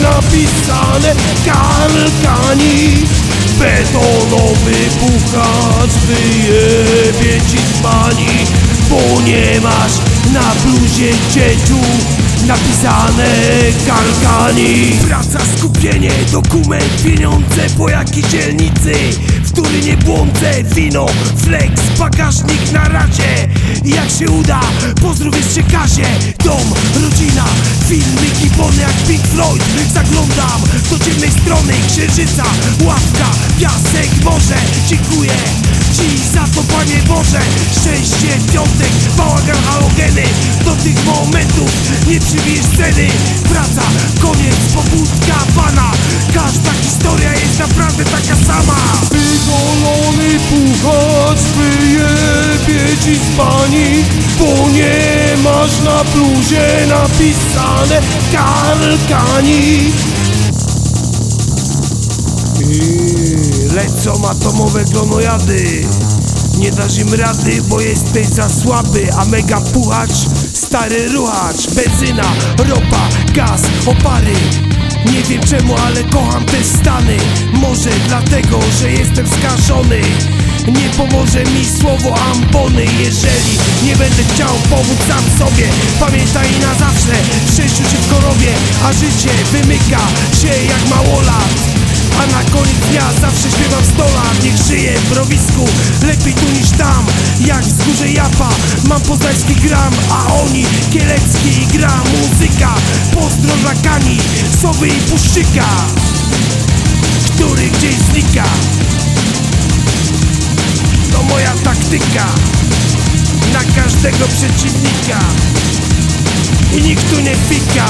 napisane kalkani Betonowy puchacz wyjebie ci z bani Bo nie masz na bluzie dzieciu napisane kalkani Praca, skupienie, dokument, pieniądze po jakiej dzielnicy który nie błądzę, wino, flex, bagażnik na razie. Jak się uda, pozdrów jeszcze Kazie. Dom, rodzina, filmy, gibony jak Pink Floyd. Zaglądam do ciemnej strony księżyca Ławka, piasek, morze, dziękuję Ci za to Panie Boże. Szczęście, piątek, bałagan, halogeny. Do tych momentów nie przybijesz ceny. Praca, koniec, pobudka Pana. Każda historia jest naprawdę taka sama. Wygolony puchacz wyjebie ci z pani Bo nie masz na bluzie napisane kalkani. Yy, Lecą atomowe glonojady Nie dasz im rady, bo jesteś za słaby A mega puchacz, stary ruchacz. Benzyna, ropa, gaz, opary. Nie wiem czemu, ale kocham te stany. Może dlatego, że jestem skażony. Nie pomoże mi słowo ambony Jeżeli nie będę chciał pomóc sam sobie Pamiętaj na zawsze. Szczęściu czy w chorobie A życie wymyka. Się dnia zawsze śpiewam 100 lat Niech żyje w rowisku, lepiej tu niż tam Jak wzgórze Japa, mam poznański gram A oni kielecki gra muzyka. Pozdro dla Kani, Sowy i Puszczyka Który gdzieś znika. To moja taktyka Na każdego przeciwnika. I nikt tu nie fika